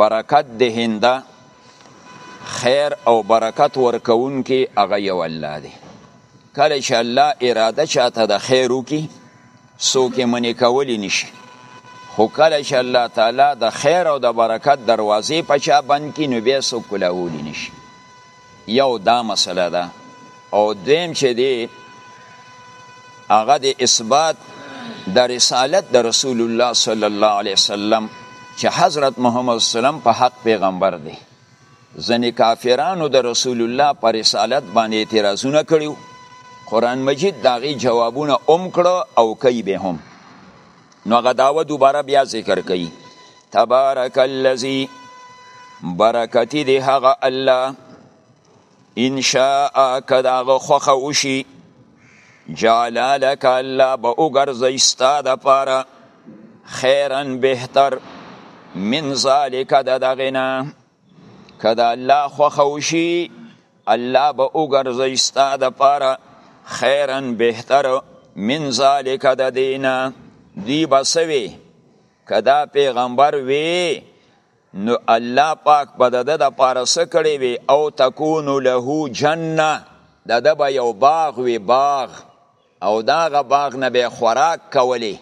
برکت دهنده خیر او برکت ورکون کې هغه یو الله دی کله چې الله اراده چاته د خیر وکي څوک یې منې کولی نشي خو کله چې الله تعالی د خیر او د برکت دروازې په چا بند کړي نو بیا څوک کولاولی نشي یو دا مسله ده او دویم چې دی هغه د اثبات د رسالت د رسول الله صلی الله علیه وسلم چې حضرت محمد سلام په حق پیغمبر دی ځنې کافرانو د رسول الله پر رسالت باندې اعتراضونه کړیو قرآن مجید داغي جوابونه اوم کړو او کوي به هم نو هغه دعوه دوباره بیا ذکر کوي تبارک الذی برکتی دی هغه الله ان شاء کدا هغه خوخه وشي جعل لك الله به وګرځي ستا د پاره خیرا بهتر من ذالک د دغنا که د الله خوښه وشي الله به وګرځوي ستا دپاره خیرا بهتر من ذالک د دینه دوی به څه وي که دا پیغمبر وي نو الله پاک به د ده دپاره څه کړی وي او تکون له جنه د ده به یو باغ وي باغ او دغه باغ نه به خوراک کولی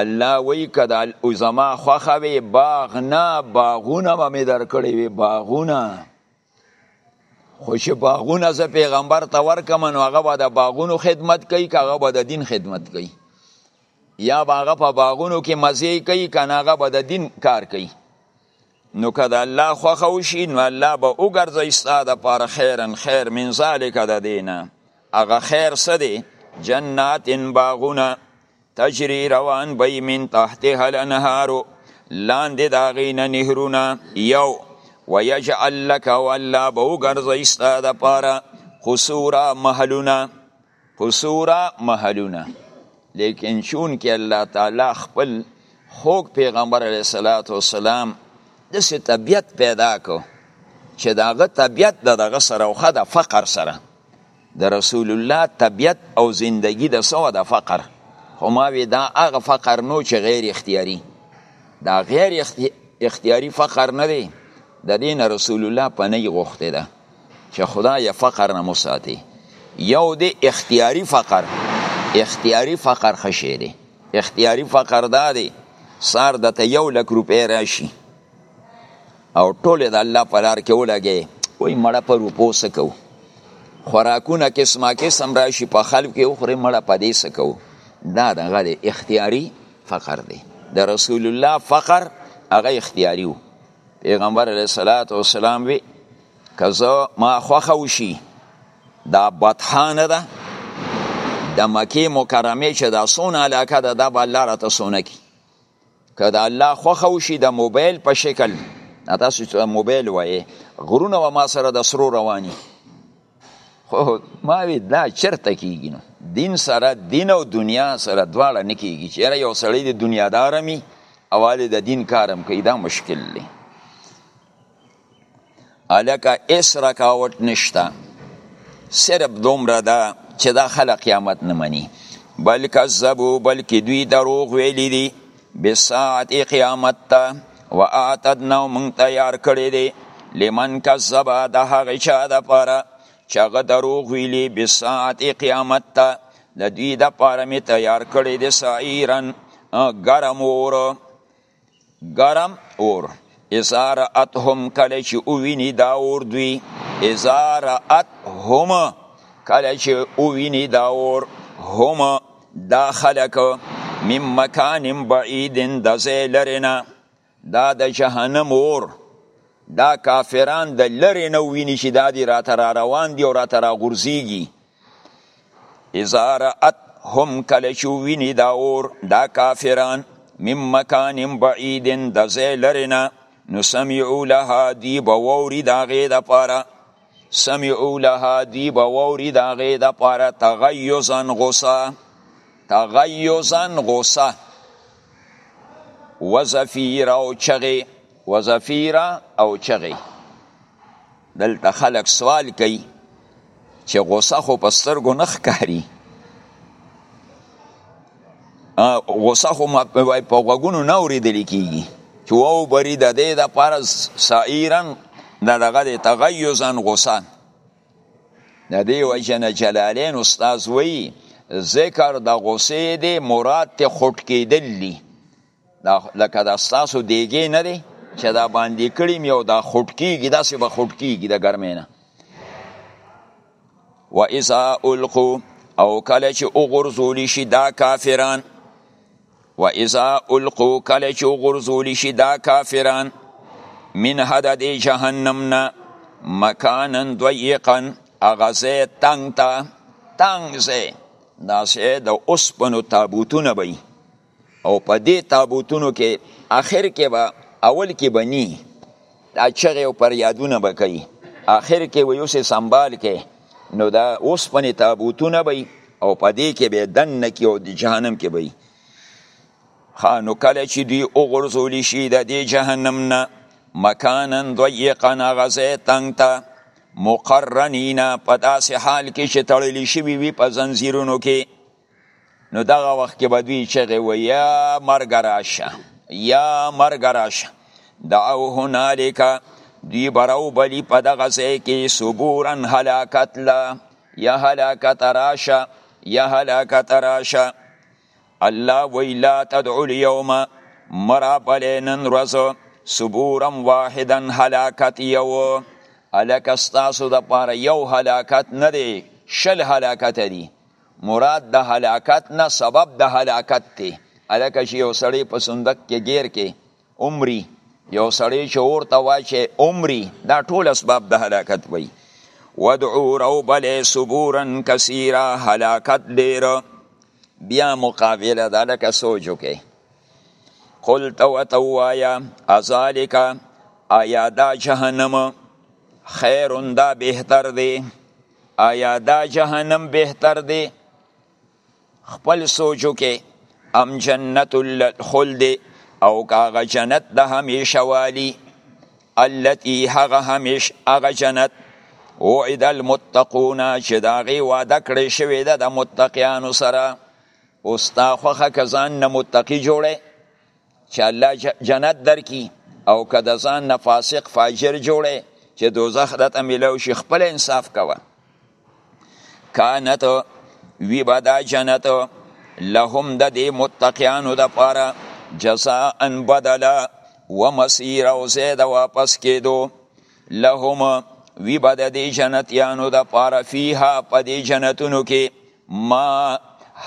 الله وی که د العظما خوخه وی باغ نه باغونه به می درکړی وی باغونه خو چې باغونه زه پیغمبر ته ورکم نو هغه به د باغونو خدمت کوي که هغه به د دین خدمت کوي یا به هغه په باغونو کې مزې کوي که نه هغه به د دین کار کوي نو که د الله خوښه وشي نو الله به وګرځوي ستا دپاره خیرا خیر من ذلک د دې نه هغه خیر څه دی جنات باغونه تجری روان به من تحتها الانهار لاندې د هغې نه نهرونه یو ویجعل لک او الله به وګرځوي ستا دپاره قصوره محلونه قصورا محلونه لیکن چون کې الله تعالی خپل خوک پیغمبر علیه الصلاۃ والسلام د سي طبيعت پیدا کو چې داغه طبيعت د دغه سره او خد فقر سره د رسول الله طبيعت او زندگی د سو د فقر خو ما وی دا هغه فقر نو چې غیر اختیاري دا غیر اختیاري فقر نه دی د دین رسول الله په نه غوښته ده چې خدای فقر نه مساتي یو دی اختیاري فقر اختیاري فقر خشه دی اختیاري فقر دا دی سار د ته یو لک روپې راشي او ټول د الله په لار کې ولګي وای مړه په روپو سکو خوراکونه قسمه قسم راشي په خلک کې خوري مړه په دې سکو دا دغه دی اختیاري فقر دی د رسول الله فقر هغه اختیاري وو پیغمبر علیه الصلاۃ والسلام وی که زه ما خوخه وشي دا بطحانه ده د مکه مکرمه چې دا سونه علاقه ده دا به الله راته سونه کی که دا الله خوخه وشي د موبایل په شکل تاسو چې موبایل وایې غرونه و ما سره د سرو رواني خو ما وی دا چرته کیږي نو دین سره دین او دنیا سره دواړه نه کیږي چې یو سړی د دنیا دارمي او علي د دین کارم کوي دا مشکل دی الکه اس رکاوټ نشتا صرف دومره دا چې دا خلق قیامت نه مني بل کذبو بلکې دوی دروغ ویلی دي بالساعت قیامت ته واعتدنا من تیار کړی دی لمن کذب د هغه چا د پاره چې هغه دروغ ویلي بالساعت قیامت ته د دوی د پاره می تیار کړی دی سعیرن ګرم اور ګرم اور اذا راتهم کله چې اوویني دا اور دوی اذا راتهم کله چې اوویني دا اور هم دا خلک من مکان بعید د ځای لرې نه دا د جهنم اور دا کافران د لرې نه ویني چې دا دي راته را روان دي او راته را غورځېږي اذا رأت هم کله چې ویني دا اور دا کافران من مکان بعید د ځای لرې نه نو سمعو لها دوی به واوري د هغې دپاره سمعو لها دوی به واوري د هغې دپاره تغیظا غصه تغیظا غصه وزفیرا او چغې وزفیرا او چغې دلته خلک سوال کوي چې غوسه خو په سترګو نه ښکاري غوسه خو وای په غوګونو نه اوریدل کیږي چې وو بری د دې د پاره سایرن د دغه د تغیزن غوسه د دې وجه نه جلالین استاد وی ذکر د غوسه دی مراد ته خټ کیدل دي دا لکه دا ستاسو دیګې نه دی چې دا باندې کړی مې او دا خوټ کېږي داسې به خوټ کېږي د ګرمۍ نه و اذا القو او کله چې وغورځول شي دا کافران و اذا القو کله چې وغورځول شي دا کافران من هدا دی جهنم نه مکانا ضيقا اغزه تنگ تا تنگ زه دا سه د اوسپنو تابوتونه بي او په دې تابوتونو کې اخر کې به اول کې بنی دا چغې او پریادونه به کوي اخر کې به یو څه سنبال کې نو دا اوسپنې تابوتونه به او په دې کې به دننه کې او د جهنم کې به ښه نو کله چې دوی وغورځول شي د دې جهنم نه مکانا ضیقا هغه ځای تنګ ته مقرنینا په داسې حال کې چې تړلی شوي وي په زنځیرونو کې نو دغه وخت کې به دوی چغې وي یا مرګ راشه یا مرګ راشه دعو هنالک دوی به راوبلي په دغه ځای کې صبورا هلاکت له یا هلاکت راشه یا هلاکت راشه الله وی لا تدعو اليوم مرا بلې نن ورځ صبورا واحدا هلاکت یو هلاکت ستاسو دپاره یو هلاکت نه دی شل هلاکت دی مراد د هلاکت نه سبب د هلاکت دی الکه چې یو سړی په صندوق کې ګیر کې عمري یو سړی چې اور ته واچي عمري دا ټول اسباب د هلاکت وي ودعو روبل صبورا کثیرا هلاکت ډیر بیا مقابله ده لکه سوچو کې قل تو توایا ازالک آیا دا جهنم خیرون دا بهتر دی آیا دا جهنم بهتر دی خپل سوچو کې ام جنت الخلد او کاغه جنت د همیشه والی التي هغه همیش هغه جنت وعد المتقون چې دا غي وعده کړی شوی ده د متقیانو سره اوستا خوخه کزان نه متقی جوړه چې الله جنت درکي او که د ځان نه فاسق فاجر جوړه چې دوزخ د ته ملو شي خپل انصاف کوه کانت وی بدا جنت لهم د دې متقیانو د پاره جزاء ان بدلا ومسیر او زید واپس کېدو لهم وی بد دې جنتیانو د پاره فیها په دې جنتونو کې ما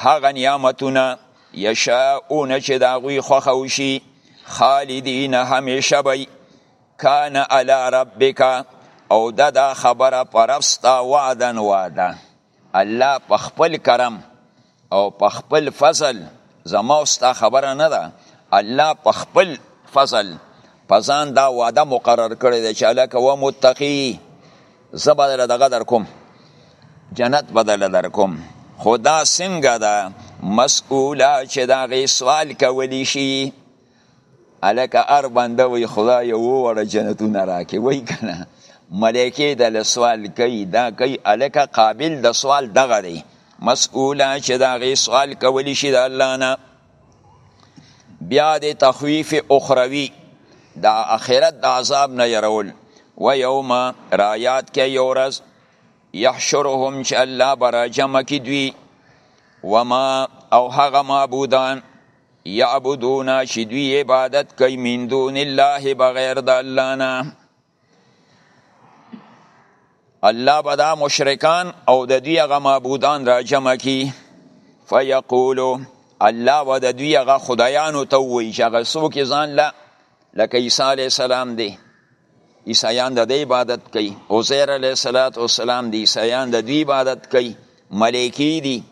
هغه نعمتونه یشاؤن چې د هغوی خوښه وشي خالدین همیشه به کان علی ربک او دا دا خبره پرستا وعدن وعده الله په خپل کرم او په خپل فضل زما او ستا خبره نه ده الله په خپل فضل پزان دا وعده مقرر کړی دی چې علاکه و متقی زه به درله دغه درکوم جنت به درله درکوم خو دا څنګه ده مسؤوله چې د هغې سوال کولی شي هلکه هر بنده وایي خدای ووړه جنتونه راکړي وایي که نه ملایکې دله سوال کوي دا کوي هلکه قابل د سوال دغه دی مسؤوله چې د هغې سوال کولی شي د الله نه بیا د تخویف اخروی د اخرت د عذاب نه يرول و یوم رایات کې یو ورځ یحشرهم چې الله براجم کې دوی وما او هغه معبودان یعبدون چې دوی عبادت کوي من دون الله بغیر د الله نه الله به دا مشرکان او د دوی هغه معبودان را جمع کی فیقولو الله به د دوی هغه خدایانو ته ووایي چې هغه څوک ځان له لکه عیسی علیه السلام دی عیسایان د دی عبادت کوي عزیر علیه السلام دی عیسایان د دوی عبادت کوي ملایکی دي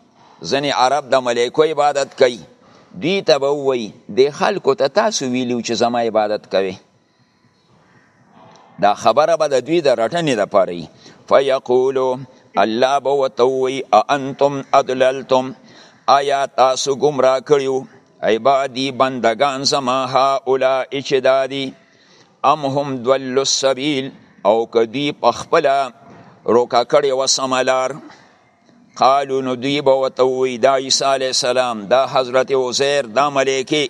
ځنې عرب د ملایکو عبادت کوي دوی ته به ووایي د خلکو ته تاسو ویلو چې زما عبادت کوي دا خبره به د دوی د رټنې لپاره وي فیقولو الله به ورته ووایي انتم ادللتم آیا تاسو ګمراه کړیو عبادی بندگان زما هؤلاء چې دا دي ام هم دول السبیل او که دوی په خپله روکه کړې وه سمه لار قالو نو دوی به ورته ووایي دا عیسی علیه السلام دا حضرت عزیر دا ملایکې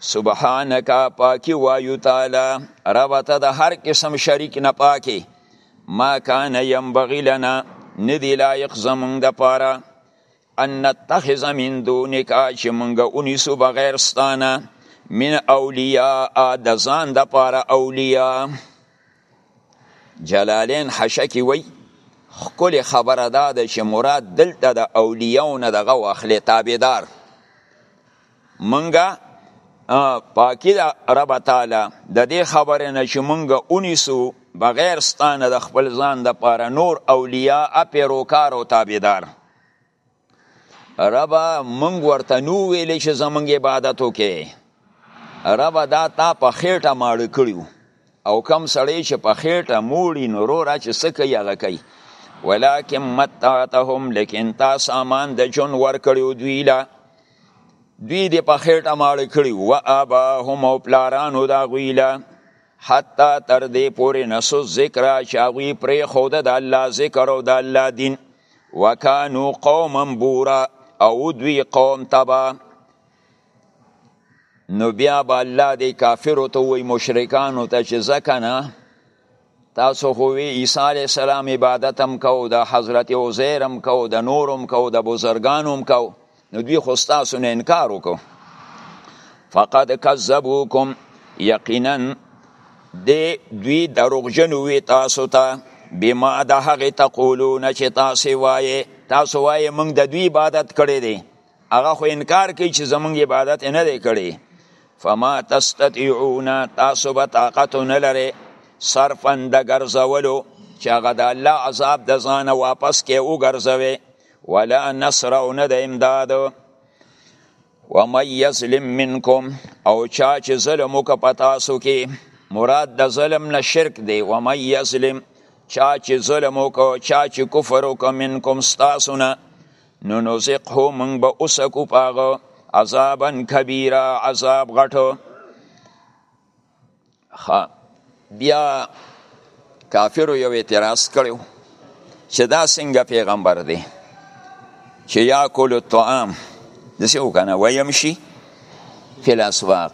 سبحانك پاکي وایو تعالی رب ته د هر قسم شریک نه پاکي ما کان ينبغي لنا ندی لایق زمونږ د پاره ان نتخذ من دونک چې مونږ اونیسو بغیر ستانه من اولیاء د ځان د پاره اولیاء جلالین حشکی وی خکل خبره دا ده چې مراد دلته د اولیاء نه دغه واخلې تابعدار مونږه پاکی دا رب تعالی د دې خبره نه چې مونږه اونیسو بغیر ستانه د خپل ځان د پاره نور اولیاء پیروکار او تابعدار ربا مونږ ورته نو ویلې چې زمونږ عبادت وکې ربا دا تا په خېټه ماړ کړیو او کم سړی چې په خېټه موړي نو رورا چې څه کوي هغه کوي ولکن متعتهم لیکن تا سامان د جون ورکړیو دوی لا دوی د په خېټه ماړه کړي و اباهم او پلارانو دا غوی لا حتی تر دې پورې نسو ذکر چې هغوی پرې خوده د الله ذکر او د الله دین وکانو قوما بورا او دوی قوم تبا نو بیا به الله دی کافرو ته وی مشرکانو ته چې ځکه نه تاسو خو وی عیسی علی السلام عبادت هم کو د حضرت عزیر هم کو د نور هم کو د بزرگان هم کو نو دوی خو تاسو نه انکار وکړو فقد کذبوکم یقینا دی دوی دروغجن وی تاسو ته تا بما د هغه تقولون چې تاسو وایې تاسو وایې موږ د دوی عبادت کړی دی هغه خو انکار کوي چې زمونږ عبادت نه دی کړی فما تستطيعون تاسو به طاقت نه لرئ صرفا د ګرځولو چې هغه د الله عذاب د ځانه واپس کې وګرځوي ولا نصر او نه د امداد ومن یظلم منکم او چا چې ظلم وکړه په تاسو کې مراد د ظلم نه شرک دی ومن یظلم چا چې ظلم وکړو چا چې کفر وکړو منکم ستاسو نه نو نزقه مونږ به اوسکو پاغه عذابا کبیره عذاب غټو خا بیا کافرو یو اعتراض کړو چې دا څنګه پیغمبر دی چې یا کول الطعام دسه وکنه ويمشي فی الاسواق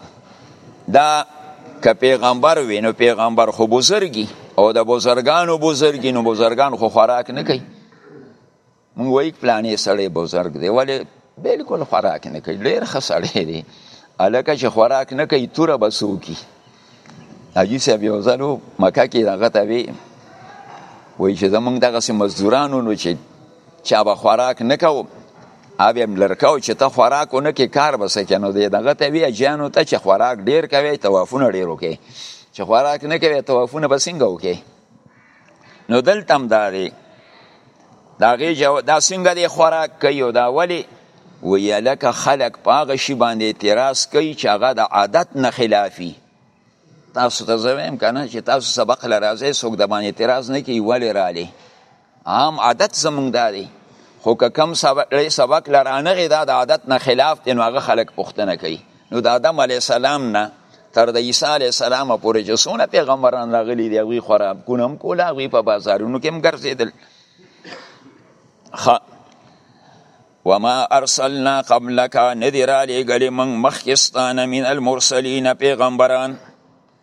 دا که پیغمبر وي نو پیغمبر خو بزرګي او د بزرګانو بزرګي نو بزرګان خو خوراک نه کوي مونږ وایي پلانې سړی بزرګ دی ولې بالکل خوراک نه کوي ډېر ښه سړی دی هلکه چې خوراک نه کوي توره به څوکي حاجي صاحب یو ځل مکه کې دغه ته وی وایي چې زمونږ دغسې مزدورانو نو چې چا به خوراک نه کوو او هم لرکاو چې ته خوراک نه کې کار بس کې نو دی دغه ته وی جانو ته چې خوراک ډیر کوي توافونه ډیر وکي چې خوراک نه کوي توافونه بسنګ وکي نو دلته هم دا دی دا غي جو دا څنګه دی خوراک کوي او دا ولی وی لکه خلق پاغه شی باندې اعتراض کوي چې هغه د عادت نه خلافي تاسو ته زویم کنه چې تاسو سبق لرازه سوګ د باندې اعتراض نه کوي ولی رالی عام عادت زمونږ دا دی خو که کم سبق لرانه غي دا د عادت نه خلاف دی نو هغه خلق پښتنه کوي نو د آدم علی السلام نه تر د عیسی علی السلام پورې چې څونه پیغمبران راغلي دي هغوی خراب کونه هم کوله هغوی په بازارونو کې هم ګرځېدل وما ارسلنا قبلک ندی را لېږلې موږ مخکې ستانه من المرسلین پیغمبران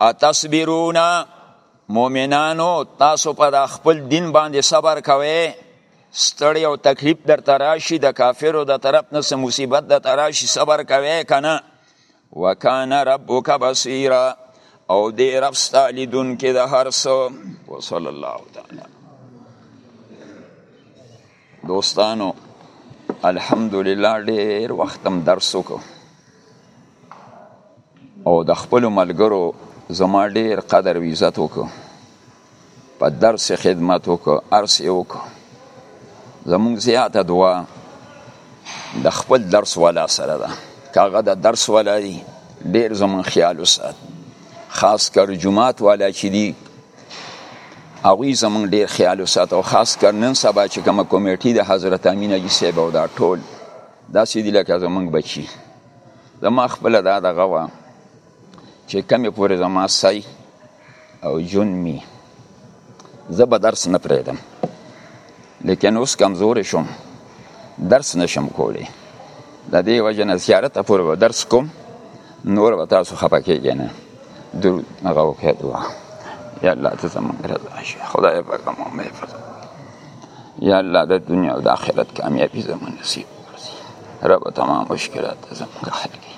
اتصبرون مؤمنانو تاسو په دا خپل دین باندې صبر کوئ ستړی او تکلیف در تراشی د کافرو د طرف نه سه مصیبت د تراشی صبر کوي کنه وکانه ربک بصیرا او دې رب ستالیدون کې د هر څه وصلی الله تعالی دوستانو الحمدلله ډیر وختم درس وکړو او د خپل ملګرو زما ډیر قدر و عزت وکړو په درس خدمت وکړو ارس یې وکړو زمونږ زیاته دعا د خپل درس والا سره ده کاغه د درس والا دی ډیر زمون خیال وسات خاص کر جمعات والا چې دی هغوی زمونږ ډیر خیال وساته او خاص کر نن سبا چې کومه کمیټي د حضرت امین اجي صاحب او دا ټول داسې دي لکه زمونږ بچي زما خپل دا دغه وه چې کمې پورې زما سای او جون می زه به درس نه پرېږدم لیکن اوس کمزورې شوم درس نشم کولی د دې وجه نه زیارت پورې به درس کوم نور به تاسو خفه کېږئ نه درود هغه وکړئ دعا یا الله ته زموږ رضا شي خدای پاک مو محفظ یا الله د دنیا او د آخرت کامیابي زموږ نصیب کړي رب تمام مشکلات زموږ حل کړي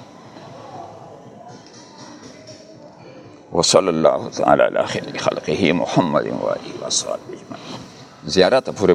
وصلى الله تعالى على خير خلقه محمد وآله وصحبه أجمعين زيارات پوره